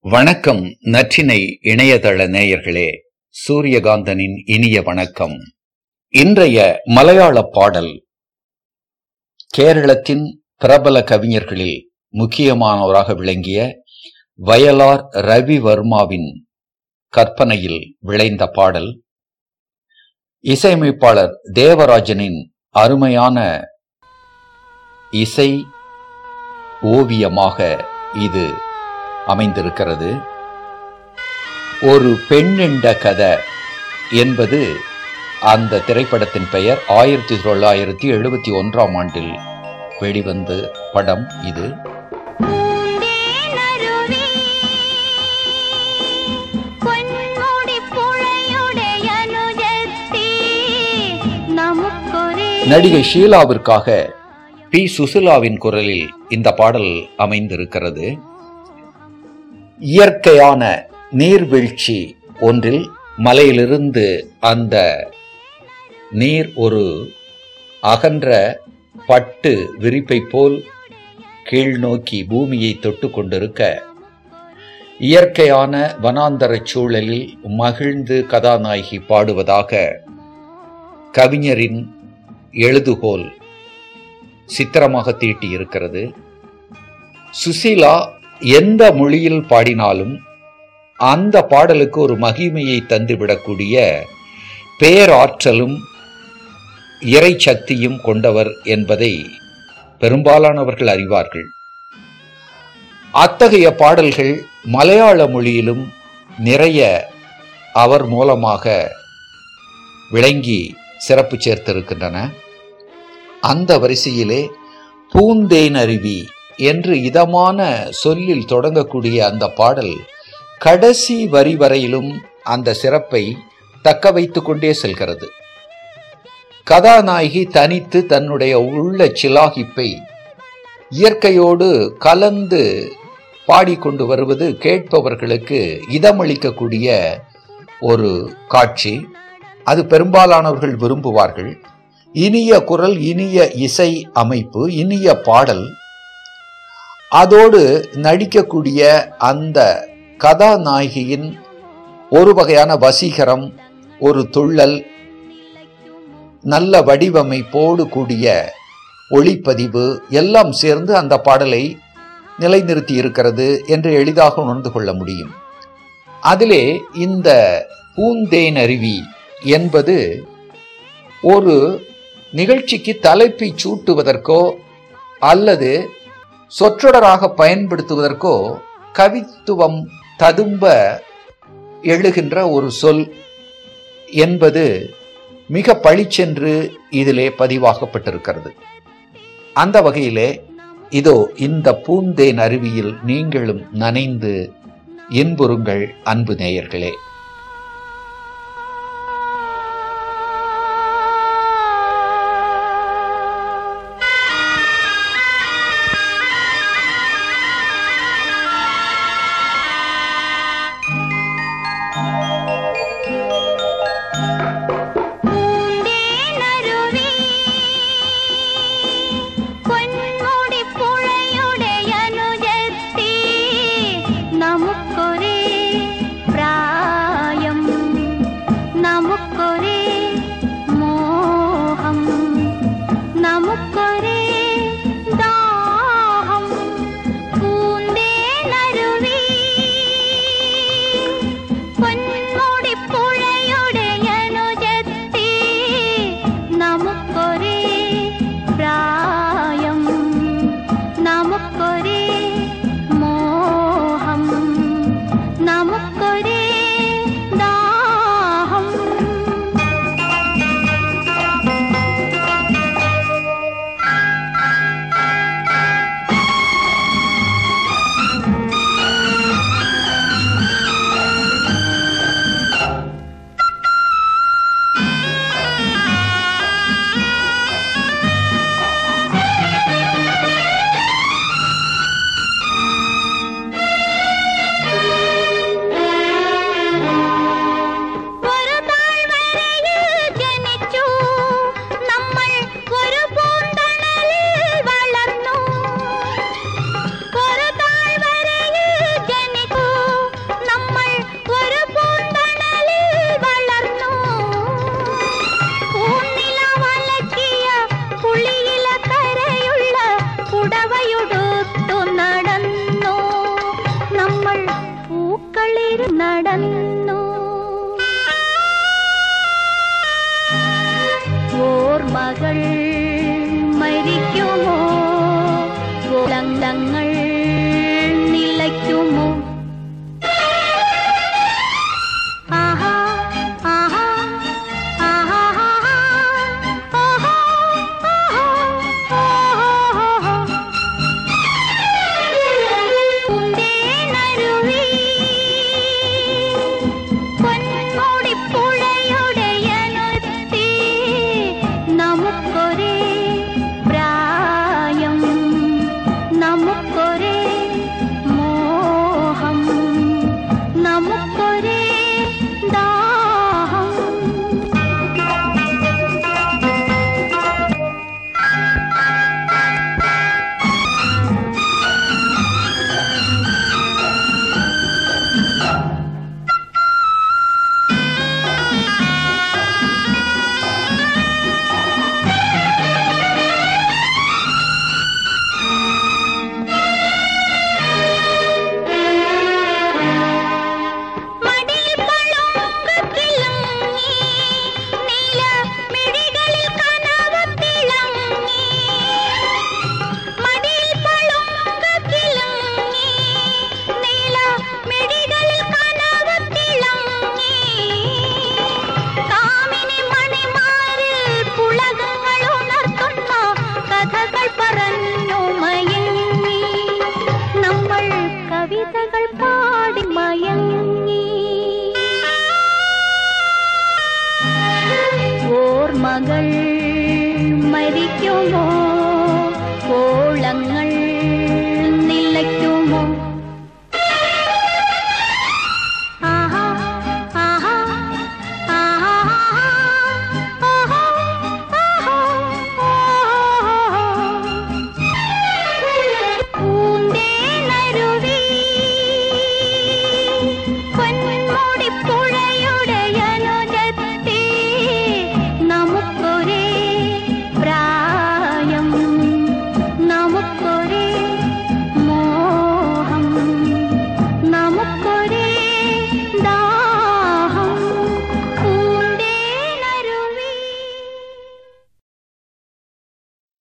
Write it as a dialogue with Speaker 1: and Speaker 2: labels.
Speaker 1: வணக்கம் நற்றினை இணையதள நேயர்களே. சூரியகாந்தனின் இனிய வணக்கம். இன்றைய மலையாள பாடல் கேரளத்தின் பிரபல கவிஞர்களில் முக்கியமானவராக விளங்கிய வயலார் ரவிவர்மாவின் கற்பனையில் விளைந்த பாடல். இசையமைப்பாளர் தேவராஜனின் அருமையான இசை ஓவியமாக இது அமைந்திருக்கிறது. ஒரு பெண் கதை என்பது அந்த திரைப்படத்தின் பெயர் ஆயிரத்தி தொள்ளாயிரத்தி எழுபத்தி ஒன்றாம் ஆண்டில் வெளிவந்த படம் இது. நடிகை ஷீலாவிற்காக பி. சுசிலாவின் குரலில் இந்த பாடல் அமைந்திருக்கிறது. இயற்கையான நீர்வீழ்ச்சி ஒன்றில் மலையிலிருந்து அந்த நீர் ஒரு அகன்ற பட்டு விரிப்பை போல் கீழ் நோக்கி பூமியை தொட்டு கொண்டிருக்க இயற்கையான வனாந்தரச் சூழலில் மகிழ்ந்து கதாநாயகி பாடுவதாக கவிஞரின் எழுதுகோல் சித்திரமாக தீட்டியிருக்கிறது. சுசீலா எந்த மொழியில் பாடினாலும் அந்த பாடலுக்கு ஒரு மகிமையை தந்துவிடக்கூடிய பேராற்றலும் இறை சக்தியும் கொண்டவர் என்பதை பெரும்பாலானவர்கள் அறிவார்கள். அத்தகைய பாடல்கள் மலையாள மொழியிலும் நிறைய அவர் மூலமாக விளங்கி சிறப்பு சேர்த்திருக்கின்றன. அந்த வரிசையிலே பூந்தேன் அருவி என்று இதமான சொல்லில் தொடங்கக்கூடிய அந்த பாடல் கடைசி வரி வரையிலும் அந்த சிறப்பை தக்க வைத்து கொண்டே செல்கிறது. கதாநாயகி தனித்து தன்னுடைய உள்ள சிலாகிப்பை இயற்கையோடு கலந்து பாடிக்கொண்டு வருவது கேட்பவர்களுக்கு இதமளிக்கக்கூடிய ஒரு காட்சி. அது பெரும்பாலானவர்கள் விரும்புவார்கள். இனிய குரல் இனிய இசை அமைப்பு இனிய பாடல் அதோடு நடிக்கக்கூடிய அந்த கதாநாயகியின் ஒரு வகையான வசீகரம் ஒரு துள்ளல் நல்ல வடிவமைப்போடு கூடிய ஒளிப்பதிவு எல்லாம் சேர்ந்து அந்த பாடலை நிலைநிறுத்தி இருக்கிறது என்று எளிதாக உணர்ந்து கொள்ள முடியும். அதிலே இந்த பூந்தேனருவி என்பது ஒரு நிகழ்ச்சிக்கு தலைப்பை சூட்டுவதற்கோ அல்லது சொற்றொடராக பயன்படுத்துவதற்கோ கவித்துவம் ததும்ப எழுகின்ற ஒரு சொல் என்பது மிக பழிச்சென்று இதிலே பதிவாகப்பட்டிருக்கிறது. அந்த வகையிலே இதோ இந்த பூந்தேன் அருவியில் நீங்களும் நனைந்து இன்புறுங்கள் அன்பு நேயர்களே.
Speaker 2: പൂമയുടുത്തു നടന്നു. നമ്മൾ പൂക്കളിൽ നടന്നു. ഓർമ്മകൾ മരിക്കുമോ? ഓളങ്ങൾ 有。梦